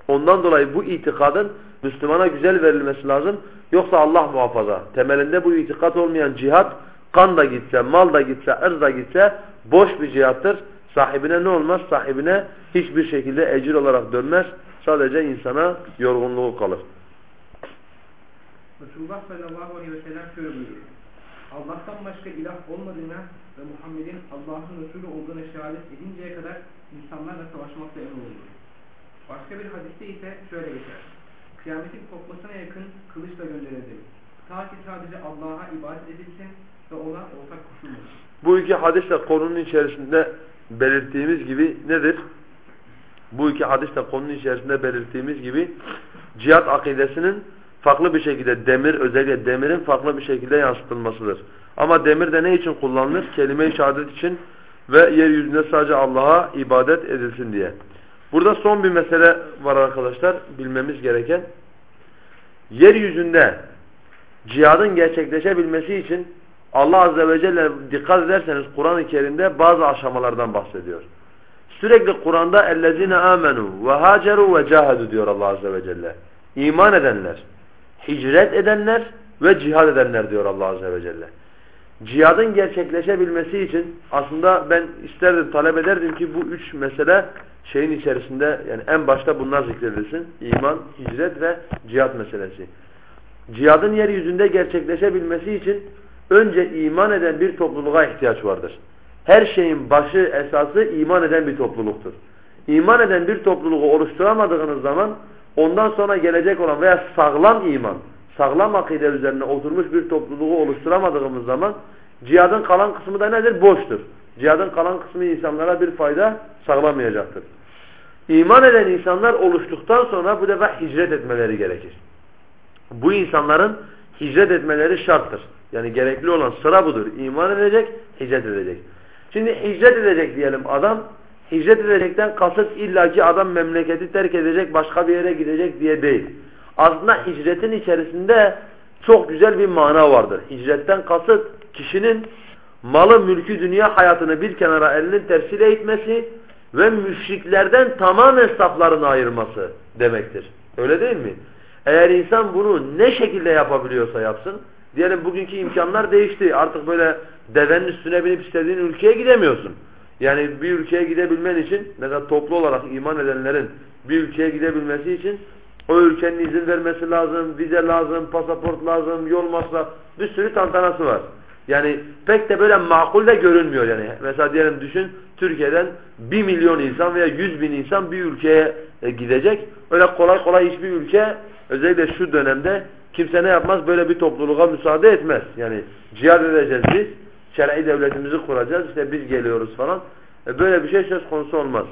Ondan dolayı bu itikadın Müslümana güzel verilmesi lazım. Yoksa Allah muhafaza. Temelinde bu itikat olmayan cihat kan da gitse, mal da gitse, ırz da gitse boş bir cihattır. Sahibine ne olmaz? Sahibine hiçbir şekilde ecir olarak dönmez. Sadece insana yorgunluğu kalır. Resulullah sallallahu aleyhi ve sellem şöyle buyuruyor. Allah'tan başka ilah olmadığına ve Muhammed'in Allah'ın Resulü olduğuna şehadet edinceye kadar insanlarla savaşmakla emrolunur. Başka bir hadiste ise şöyle geçer. Kıyametin kopmasına yakın kılıçla gönderilecek. Ta ki sadece Allah'a ibadet edilsin ve ona ortak koşulmasın. Bu iki hadisle konunun içerisinde belirttiğimiz gibi nedir? Bu iki hadisle konunun içerisinde belirttiğimiz gibi cihat akidesinin farklı bir şekilde demir özellikle demirin farklı bir şekilde yansıtılmasıdır. Ama demir de ne için kullanılır? Kelime-i şehadet için ve yeryüzünde sadece Allah'a ibadet edilsin diye. Burada son bir mesele var arkadaşlar bilmemiz gereken. Yeryüzünde cihadın gerçekleşebilmesi için Allah Azze ve Celle dikkat ederseniz Kur'an-ı Kerim'de bazı aşamalardan bahsediyor. Sürekli Kur'an'da ellezine amenu ve haceru ve cahadu diyor Allah Azze ve Celle. İman edenler, hicret edenler ve cihad edenler diyor Allah Azze ve Celle. Cihadın gerçekleşebilmesi için aslında ben isterdim, talep ederdim ki bu üç mesele şeyin içerisinde yani en başta bunlar zikredilsin. İman, hicret ve cihad meselesi. Cihadın yeryüzünde gerçekleşebilmesi için önce iman eden bir topluluğa ihtiyaç vardır. Her şeyin başı, esası iman eden bir topluluktur. İman eden bir topluluğu oluşturamadığınız zaman ondan sonra gelecek olan veya sağlam iman, sağlam akide üzerine oturmuş bir topluluğu oluşturamadığımız zaman cihadın kalan kısmı da nedir? Boştur. Cihadın kalan kısmı insanlara bir fayda sağlamayacaktır. İman eden insanlar oluştuktan sonra bu defa hicret etmeleri gerekir. Bu insanların hicret etmeleri şarttır. Yani gerekli olan sıra budur. İman edecek, hicret edecek. Şimdi hicret edecek diyelim adam. Hicret edecekten kasıt illaki adam memleketi terk edecek, başka bir yere gidecek diye değil. Aslında hicretin içerisinde çok güzel bir mana vardır. Hicretten kasıt kişinin malı, mülkü, dünya hayatını bir kenara elinin tersiyle itmesi ve müşriklerden tamamen saflarını ayırması demektir. Öyle değil mi? Eğer insan bunu ne şekilde yapabiliyorsa yapsın, diyelim bugünkü imkanlar değişti. Artık böyle devenin üstüne binip istediğin ülkeye gidemiyorsun. Yani bir ülkeye gidebilmen için, mesela toplu olarak iman edenlerin bir ülkeye gidebilmesi için o ülkenin izin vermesi lazım, vize lazım, pasaport lazım, yol masraf, bir sürü tantanası var. Yani pek de böyle makul de görünmüyor yani. Mesela diyelim düşün Türkiye'den bir milyon insan veya yüz bin insan bir ülkeye e, gidecek. Öyle kolay kolay hiçbir ülke özellikle şu dönemde kimse ne yapmaz? Böyle bir topluluğa müsaade etmez. Yani cihad edeceğiz biz. Şer'i devletimizi kuracağız. İşte biz geliyoruz falan. E böyle bir şey söz konusu olmaz.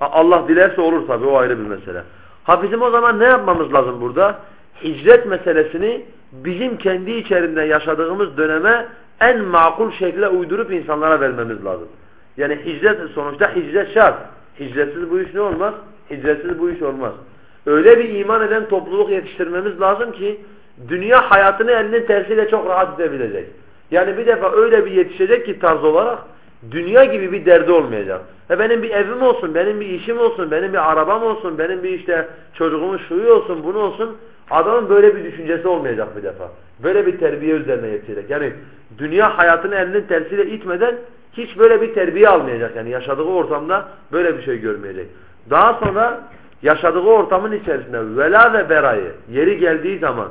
Allah dilerse olur tabi o ayrı bir mesele. Ha bizim o zaman ne yapmamız lazım burada? Hicret meselesini bizim kendi içerisinde yaşadığımız döneme en makul şekilde uydurup insanlara vermemiz lazım. Yani hicret sonuçta hicret şart. Hicretsiz bu iş ne olmaz? Hicretsiz bu iş olmaz. Öyle bir iman eden topluluk yetiştirmemiz lazım ki dünya hayatını elinin tersiyle çok rahat edebilecek. Yani bir defa öyle bir yetişecek ki tarz olarak dünya gibi bir derdi olmayacak. E benim bir evim olsun, benim bir işim olsun, benim bir arabam olsun, benim bir işte çocuğumun şuyu olsun, bunu olsun. Adamın böyle bir düşüncesi olmayacak bir defa. Böyle bir terbiye üzerine yetişecek. Yani dünya hayatını elinin tersiyle itmeden hiç böyle bir terbiye almayacak. Yani yaşadığı ortamda böyle bir şey görmeyecek. Daha sonra yaşadığı ortamın içerisinde vela ve berayı yeri geldiği zaman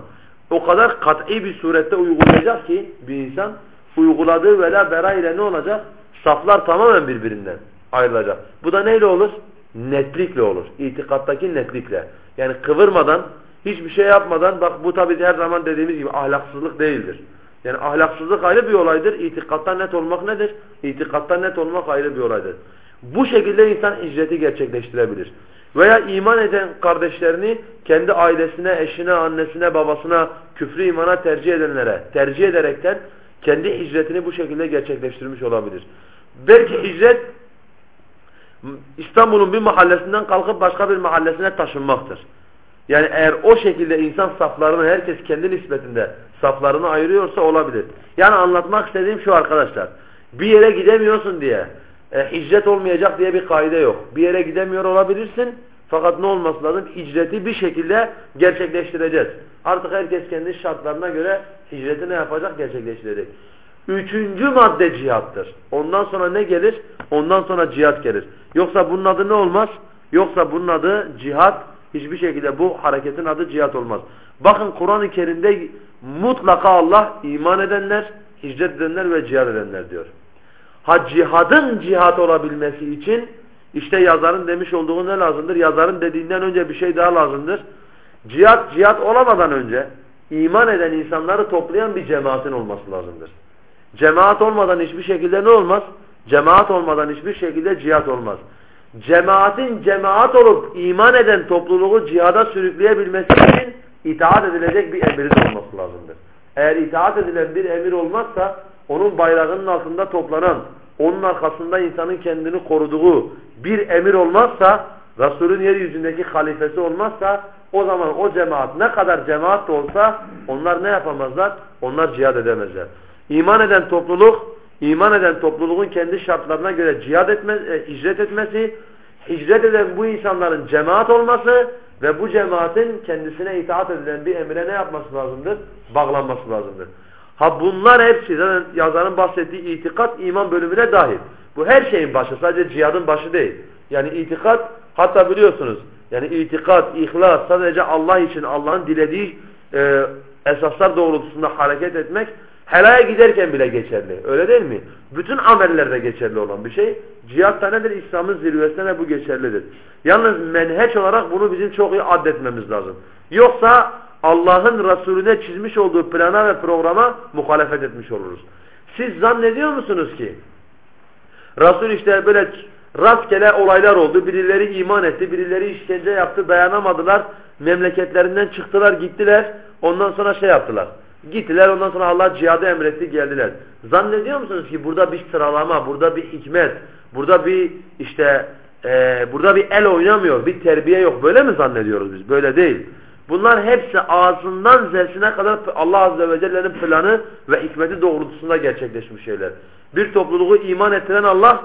o kadar kat'i bir surette uygulayacak ki bir insan uyguladığı vela bera ile ne olacak? Saflar tamamen birbirinden ayrılacak. Bu da neyle olur? Netlikle olur. İtikattaki netlikle. Yani kıvırmadan, hiçbir şey yapmadan, bak bu tabi her zaman dediğimiz gibi ahlaksızlık değildir. Yani ahlaksızlık ayrı bir olaydır. İtikatta net olmak nedir? İtikatta net olmak ayrı bir olaydır. Bu şekilde insan hicreti gerçekleştirebilir. Veya iman eden kardeşlerini kendi ailesine, eşine, annesine, babasına, küfrü imana tercih edenlere tercih ederekten kendi hicretini bu şekilde gerçekleştirmiş olabilir. Belki hicret İstanbul'un bir mahallesinden kalkıp başka bir mahallesine taşınmaktır. Yani eğer o şekilde insan saflarını herkes kendi nispetinde saflarını ayırıyorsa olabilir. Yani anlatmak istediğim şu arkadaşlar. Bir yere gidemiyorsun diye e, hicret olmayacak diye bir kaide yok. Bir yere gidemiyor olabilirsin fakat ne olması lazım? Hicreti bir şekilde gerçekleştireceğiz. Artık herkes kendi şartlarına göre hicreti ne yapacak? Gerçekleştirecek. Üçüncü madde cihattır. Ondan sonra ne gelir? Ondan sonra cihat gelir. Yoksa bunun adı ne olmaz? Yoksa bunun adı cihat. Hiçbir şekilde bu hareketin adı cihat olmaz. Bakın Kur'an-ı Kerim'de mutlaka Allah iman edenler, hicret edenler ve cihat edenler diyor. Ha cihadın cihat olabilmesi için işte yazarın demiş olduğu ne lazımdır? Yazarın dediğinden önce bir şey daha lazımdır. Cihat, cihat olamadan önce iman eden insanları toplayan bir cemaatin olması lazımdır. Cemaat olmadan hiçbir şekilde ne olmaz? Cemaat olmadan hiçbir şekilde cihat olmaz. Cemaatin cemaat olup iman eden topluluğu cihada sürükleyebilmesi için itaat edilecek bir emirin olması lazımdır. Eğer itaat edilen bir emir olmazsa onun bayrağının altında toplanan, onun arkasında insanın kendini koruduğu bir emir olmazsa, Resulün yeryüzündeki halifesi olmazsa o zaman o cemaat ne kadar cemaat olsa onlar ne yapamazlar? Onlar cihad edemezler. İman eden topluluk, iman eden topluluğun kendi şartlarına göre cihad etme, e, hicret etmesi, hicret eden bu insanların cemaat olması ve bu cemaatin kendisine itaat edilen bir emre ne yapması lazımdır? Bağlanması lazımdır. Ha bunlar hepsi zaten yazarın bahsettiği itikat iman bölümüne dahil. Bu her şeyin başı sadece cihadın başı değil. Yani itikat hatta biliyorsunuz yani itikat, ihlas sadece Allah için Allah'ın dilediği e, esaslar doğrultusunda hareket etmek helaya giderken bile geçerli. Öyle değil mi? Bütün amellerde geçerli olan bir şey. Cihat da nedir? İslam'ın zirvesine bu geçerlidir. Yalnız menheç olarak bunu bizim çok iyi addetmemiz lazım. Yoksa Allah'ın Resulüne çizmiş olduğu plana ve programa muhalefet etmiş oluruz. Siz zannediyor musunuz ki Resul işte böyle rastgele olaylar oldu. Birileri iman etti, birileri işkence yaptı, dayanamadılar. Memleketlerinden çıktılar, gittiler. Ondan sonra şey yaptılar. Gittiler ondan sonra Allah cihadı emretti geldiler. Zannediyor musunuz ki burada bir sıralama, burada bir hikmet, burada bir işte e, burada bir el oynamıyor, bir terbiye yok. Böyle mi zannediyoruz biz? Böyle değil. Bunlar hepsi ağzından zersine kadar Allah Azze ve Celle'nin planı ve hikmeti doğrultusunda gerçekleşmiş şeyler. Bir topluluğu iman ettiren Allah,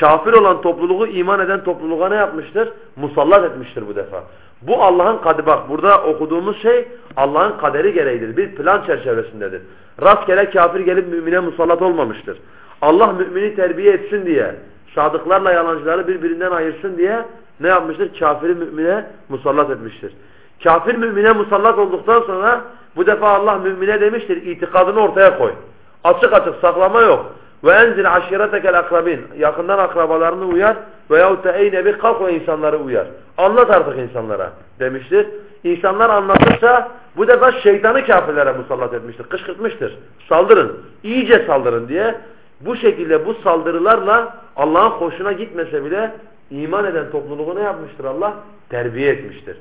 kafir olan topluluğu iman eden topluluğa ne yapmıştır? Musallat etmiştir bu defa. Bu Allah'ın kaderi. Bak burada okuduğumuz şey Allah'ın kaderi gereğidir. Bir plan çerçevesindedir. Rastgele kafir gelip mümine musallat olmamıştır. Allah mümini terbiye etsin diye, sadıklarla yalancıları birbirinden ayırsın diye ne yapmıştır? Kafiri mümine musallat etmiştir. Kafir mümine musallat olduktan sonra bu defa Allah mümine demiştir itikadını ortaya koy. Açık açık saklama yok. Ve enzil aşiretekel akrabin. Yakından akrabalarını uyar veyahut da ey nebi kalk o insanları uyar. Anlat artık insanlara demiştir. İnsanlar anlatırsa Bu defa şeytanı kafirlere musallat etmiştir. Kışkırtmıştır. Saldırın. iyice saldırın diye. Bu şekilde bu saldırılarla Allah'ın hoşuna gitmese bile iman eden topluluğu ne yapmıştır Allah? Terbiye etmiştir.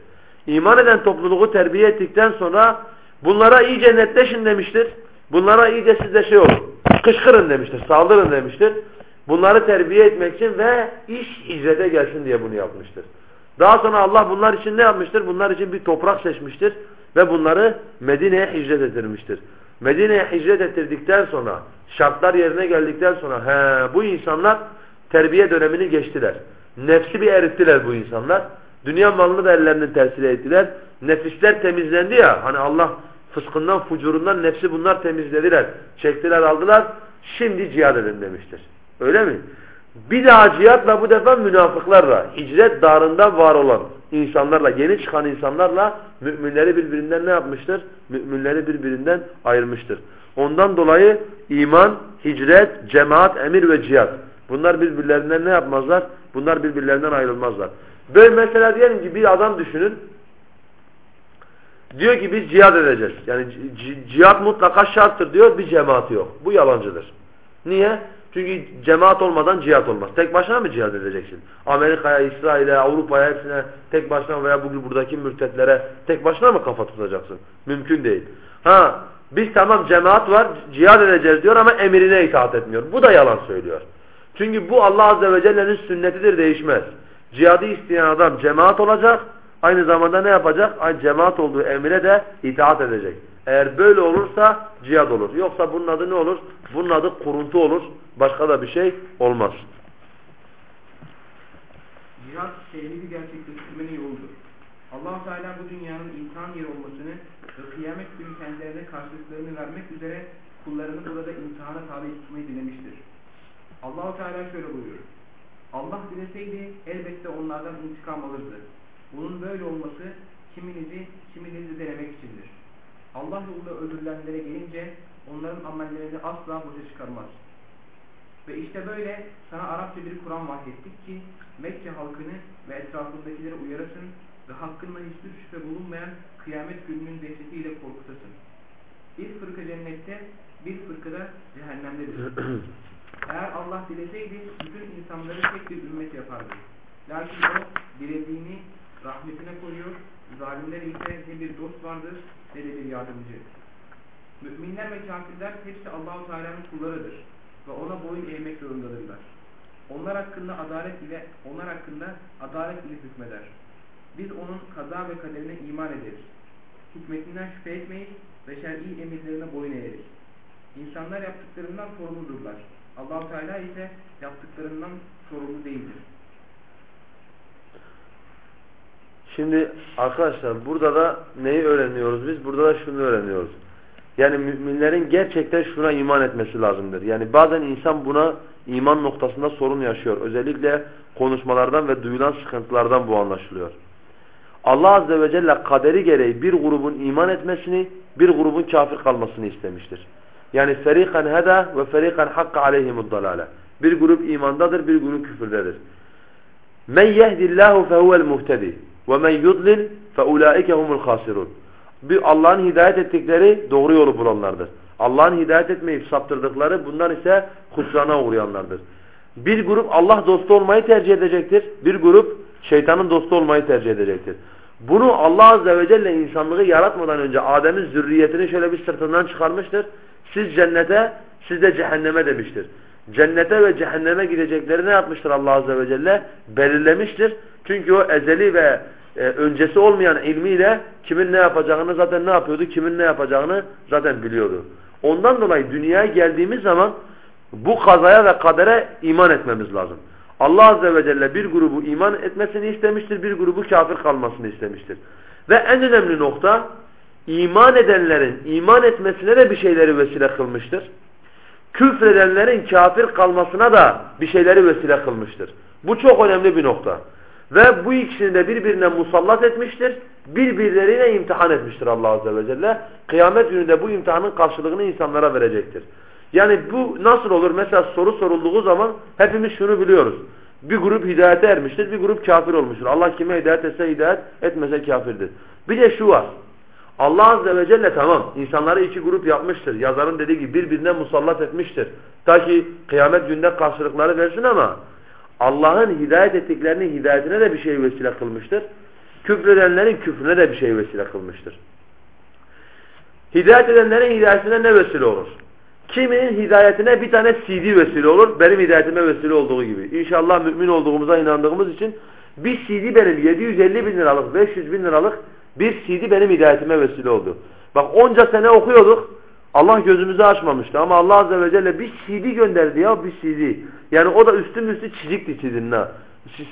İman eden topluluğu terbiye ettikten sonra bunlara iyice netleşin demiştir. Bunlara iyice sizde şey olun. Kışkırın demiştir. Saldırın demiştir. Bunları terbiye etmek için ve iş icrete gelsin diye bunu yapmıştır. Daha sonra Allah bunlar için ne yapmıştır? Bunlar için bir toprak seçmiştir ve bunları Medine'ye hicret ettirmiştir. Medine'ye hicret ettirdikten sonra, şartlar yerine geldikten sonra he, bu insanlar terbiye dönemini geçtiler. Nefsi bir erittiler bu insanlar. Dünya malını da ellerinin tersine ettiler. Nefisler temizlendi ya, hani Allah fıskından, fucurundan nefsi bunlar temizlediler. Çektiler, aldılar. Şimdi cihad edin demiştir. Öyle mi? Bir daha cihatla bu defa münafıklarla, hicret darında var olan insanlarla, yeni çıkan insanlarla müminleri birbirinden ne yapmıştır? Müminleri birbirinden ayırmıştır. Ondan dolayı iman, hicret, cemaat, emir ve cihat. Bunlar birbirlerinden ne yapmazlar? Bunlar birbirlerinden ayrılmazlar. Böyle mesela diyelim ki bir adam düşünün. Diyor ki biz cihad edeceğiz. Yani cihat mutlaka şarttır diyor. Bir cemaati yok. Bu yalancıdır. Niye? Çünkü cemaat olmadan cihat olmaz. Tek başına mı cihat edeceksin? Amerika'ya, İsrail'e, Avrupa'ya hepsine tek başına veya bugün buradaki mürtetlere tek başına mı kafa tutacaksın? Mümkün değil. Ha, biz tamam cemaat var, cihat edeceğiz diyor ama emrine itaat etmiyor. Bu da yalan söylüyor. Çünkü bu Allah Azze ve Celle'nin sünnetidir değişmez. Cihadı isteyen adam cemaat olacak, aynı zamanda ne yapacak? Aynı cemaat olduğu emire de itaat edecek. Eğer böyle olursa cihad olur. Yoksa bunun adı ne olur? Bunun adı kuruntu olur. Başka da bir şey olmaz. Cihad tevhidi gerçekleştirmenin yoludur. allah Teala bu dünyanın imtihan yeri olmasını ve kıyamet günü kendilerine karşılıklarını vermek üzere kullarını burada imtihana tabi tutmayı dilemiştir. allah Teala şöyle buyuruyor. Allah dileseydi elbette onlardan intikam alırdı. Bunun böyle olması kiminizi kiminizi denemek içindir. Allah yolunda öldürülenlere gelince onların amellerini asla boşa çıkarmaz. Ve işte böyle sana Arapça bir Kur'an vahyettik ki Mekke halkını ve etrafındakileri uyarasın ve hakkında hiçbir şüphe bulunmayan kıyamet gününün dehşetiyle korkutasın. Bir fırka cennette, bir fırka da cehennemdedir. Eğer Allah dileseydi bütün insanları tek bir ümmet yapardı. Lakin o dilediğini rahmetine koyuyor. Zalimler ise ne bir dost vardır ne de bir yardımcı. Müminler ve kafirler hepsi Allahu Teala'nın kullarıdır ve ona boyun eğmek zorundadırlar. Onlar hakkında adalet ile onlar hakkında adalet ile hükmeder. Biz onun kaza ve kaderine iman ederiz. Hikmetinden şüphe etmeyiz ve şer'i emirlerine boyun eğeriz. İnsanlar yaptıklarından sorumludurlar. allah Teala ise yaptıklarından sorumlu değildir. Şimdi arkadaşlar burada da neyi öğreniyoruz biz? Burada da şunu öğreniyoruz. Yani müminlerin gerçekten şuna iman etmesi lazımdır. Yani bazen insan buna iman noktasında sorun yaşıyor. Özellikle konuşmalardan ve duyulan sıkıntılardan bu anlaşılıyor. Allah Azze ve Celle kaderi gereği bir grubun iman etmesini, bir grubun kafir kalmasını istemiştir. Yani ferikan heda ve ferikan hakka aleyhimud dalale. Bir grup imandadır, bir grup küfürdedir. Men yehdillahu fehuvel muhtedi yudlil feulaike humul hasirun bir Allah'ın hidayet ettikleri doğru yolu bulanlardır. Allah'ın hidayet etmeyip saptırdıkları bunlar ise husrana uğrayanlardır. Bir grup Allah dostu olmayı tercih edecektir. Bir grup şeytanın dostu olmayı tercih edecektir. Bunu Allah Azze ve Celle insanlığı yaratmadan önce Adem'in zürriyetini şöyle bir sırtından çıkarmıştır. Siz cennete, siz de cehenneme demiştir. Cennete ve cehenneme gidecekleri ne yapmıştır Allah Azze ve Celle? Belirlemiştir. Çünkü o ezeli ve e, öncesi olmayan ilmiyle kimin ne yapacağını zaten ne yapıyordu, kimin ne yapacağını zaten biliyordu. Ondan dolayı dünyaya geldiğimiz zaman bu kazaya ve kadere iman etmemiz lazım. Allah Azze ve Celle bir grubu iman etmesini istemiştir, bir grubu kafir kalmasını istemiştir. Ve en önemli nokta iman edenlerin iman etmesine de bir şeyleri vesile kılmıştır. Küfredenlerin kafir kalmasına da bir şeyleri vesile kılmıştır. Bu çok önemli bir nokta. Ve bu ikisini de birbirine musallat etmiştir. Birbirlerine imtihan etmiştir Allah Azze ve Celle. Kıyamet gününde bu imtihanın karşılığını insanlara verecektir. Yani bu nasıl olur? Mesela soru sorulduğu zaman hepimiz şunu biliyoruz. Bir grup hidayete ermiştir, bir grup kafir olmuştur. Allah kime hidayet etse hidayet, etmese kafirdir. Bir de şu var. Allah Azze ve Celle tamam insanları iki grup yapmıştır. Yazarın dediği gibi birbirine musallat etmiştir. Ta ki kıyamet günde karşılıkları versin ama Allah'ın hidayet ettiklerinin hidayetine de bir şey vesile kılmıştır. Küfredenlerin küfrüne de bir şey vesile kılmıştır. Hidayet edenlerin hidayetine ne vesile olur? Kiminin hidayetine bir tane CD vesile olur. Benim hidayetime vesile olduğu gibi. İnşallah mümin olduğumuza inandığımız için bir CD benim 750 bin liralık, 500 bin liralık bir CD benim hidayetime vesile oldu. Bak onca sene okuyorduk. Allah gözümüzü açmamıştı ama Allah Azze ve Celle bir CD gönderdi ya bir CD. Yani o da üstün üstü çizikti CD'nin ha.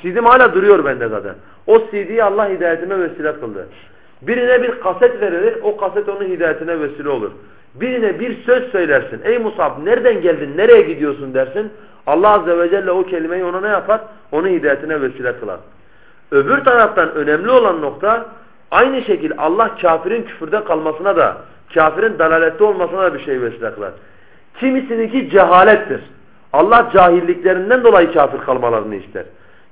CD'm hala duruyor bende zaten. O CD'yi Allah hidayetime vesile kıldı. Birine bir kaset verilir, o kaset onun hidayetine vesile olur. Birine bir söz söylersin. Ey Musab nereden geldin, nereye gidiyorsun dersin. Allah Azze ve Celle o kelimeyi ona ne yapar? Onun hidayetine vesile kılar. Öbür taraftan önemli olan nokta aynı şekilde Allah kafirin küfürde kalmasına da kafirin dalalette olmasına da bir şey vesile kılar. Kimisininki cehalettir. Allah cahilliklerinden dolayı kafir kalmalarını ister.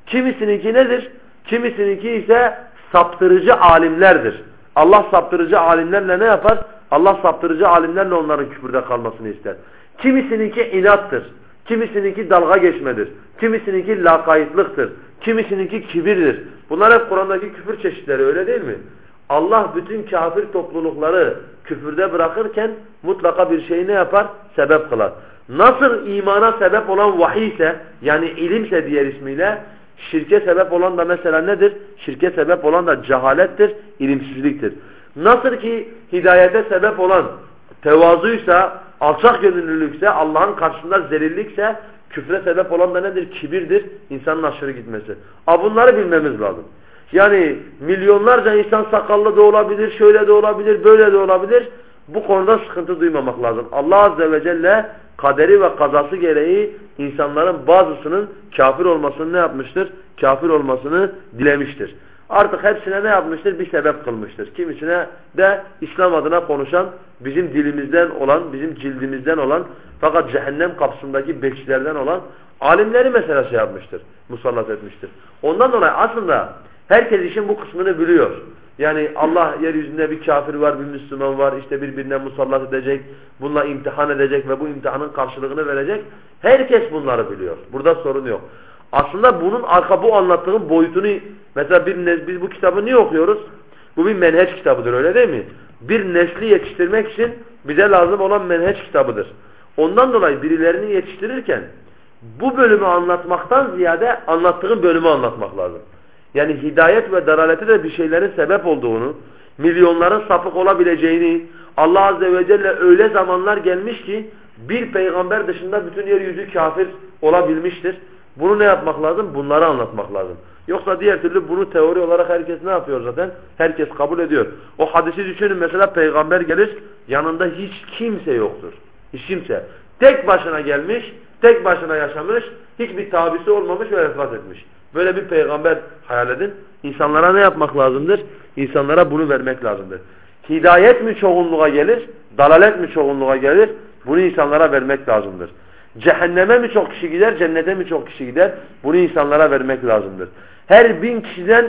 Kimisininki nedir? Kimisininki ise saptırıcı alimlerdir. Allah saptırıcı alimlerle ne yapar? Allah saptırıcı alimlerle onların küfürde kalmasını ister. Kimisininki inattır. Kimisininki dalga geçmedir. Kimisininki lakaytlıktır. Kimisininki kibirdir. Bunlar hep Kur'an'daki küfür çeşitleri öyle değil mi? Allah bütün kafir toplulukları küfürde bırakırken mutlaka bir şeyi ne yapar? Sebep kılar. Nasıl imana sebep olan vahiy ise yani ilimse diğer ismiyle şirke sebep olan da mesela nedir? Şirke sebep olan da cehalettir, ilimsizliktir. Nasıl ki hidayete sebep olan tevazuysa, alçak gönüllülükse, Allah'ın karşısında zelillikse küfre sebep olan da nedir? Kibirdir, insanın aşırı gitmesi. A bunları bilmemiz lazım. Yani milyonlarca insan sakallı da olabilir, şöyle de olabilir, böyle de olabilir. Bu konuda sıkıntı duymamak lazım. Allah Azze ve Celle kaderi ve kazası gereği insanların bazısının kafir olmasını ne yapmıştır? Kafir olmasını dilemiştir. Artık hepsine ne yapmıştır? Bir sebep kılmıştır. Kimisine de İslam adına konuşan, bizim dilimizden olan, bizim cildimizden olan fakat cehennem kapısındaki bekçilerden olan alimleri mesela şey yapmıştır. Musallat etmiştir. Ondan dolayı aslında herkes işin bu kısmını biliyor. Yani Allah yeryüzünde bir kafir var, bir Müslüman var, işte birbirine musallat edecek, bununla imtihan edecek ve bu imtihanın karşılığını verecek. Herkes bunları biliyor. Burada sorun yok. Aslında bunun arka bu anlattığım boyutunu mesela bir biz bu kitabı niye okuyoruz? Bu bir menheç kitabıdır öyle değil mi? Bir nesli yetiştirmek için bize lazım olan menheç kitabıdır. Ondan dolayı birilerini yetiştirirken bu bölümü anlatmaktan ziyade anlattığım bölümü anlatmak lazım. Yani hidayet ve daralete de bir şeylerin sebep olduğunu, milyonların sapık olabileceğini, Allah Azze ve Celle öyle zamanlar gelmiş ki bir peygamber dışında bütün yeryüzü kafir olabilmiştir. Bunu ne yapmak lazım? Bunları anlatmak lazım. Yoksa diğer türlü bunu teori olarak herkes ne yapıyor zaten? Herkes kabul ediyor. O hadisi düşünün mesela peygamber gelir yanında hiç kimse yoktur. Hiç kimse. Tek başına gelmiş, tek başına yaşamış, hiçbir tabisi olmamış ve vefat etmiş. Böyle bir peygamber hayal edin. İnsanlara ne yapmak lazımdır? İnsanlara bunu vermek lazımdır. Hidayet mi çoğunluğa gelir? Dalalet mi çoğunluğa gelir? Bunu insanlara vermek lazımdır. Cehenneme mi çok kişi gider, cennete mi çok kişi gider? Bunu insanlara vermek lazımdır. Her bin kişiden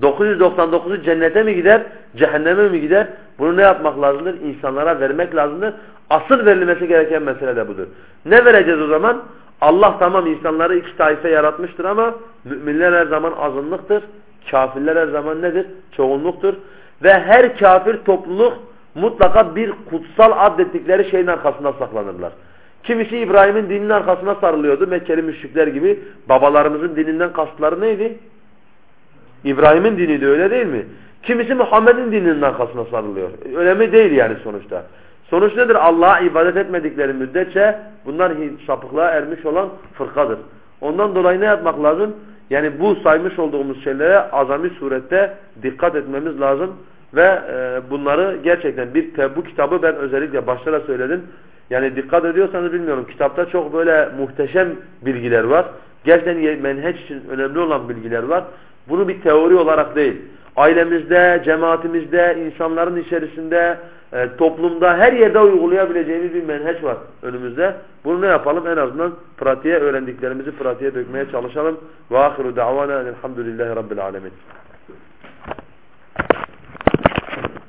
999'u cennete mi gider, cehenneme mi gider? Bunu ne yapmak lazımdır? İnsanlara vermek lazımdır. Asıl verilmesi gereken mesele de budur. Ne vereceğiz o zaman? Allah tamam insanları iki taife yaratmıştır ama müminler her zaman azınlıktır. Kafirler her zaman nedir? Çoğunluktur. Ve her kafir topluluk mutlaka bir kutsal adettikleri şeyin arkasında saklanırlar. Kimisi İbrahim'in dininin arkasına sarılıyordu. Mekkeli müşrikler gibi. Babalarımızın dininden kastları neydi? İbrahim'in diniydi öyle değil mi? Kimisi Muhammed'in dininin arkasına sarılıyor. Önemli değil yani sonuçta. Sonuç nedir? Allah'a ibadet etmedikleri müddetçe bunlar sapıklığa ermiş olan fırkadır. Ondan dolayı ne yapmak lazım? Yani bu saymış olduğumuz şeylere azami surette dikkat etmemiz lazım. Ve e, bunları gerçekten bir bu kitabı ben özellikle başta da söyledim. Yani dikkat ediyorsanız bilmiyorum kitapta çok böyle muhteşem bilgiler var. Gerçekten menheç için önemli olan bilgiler var. Bunu bir teori olarak değil. Ailemizde, cemaatimizde, insanların içerisinde, e, toplumda her yerde uygulayabileceğimiz bir menheç var önümüzde. Bunu ne yapalım? En azından pratiğe öğrendiklerimizi pratiğe dökmeye çalışalım. Ve ahiru davana elhamdülillahi rabbil alemin.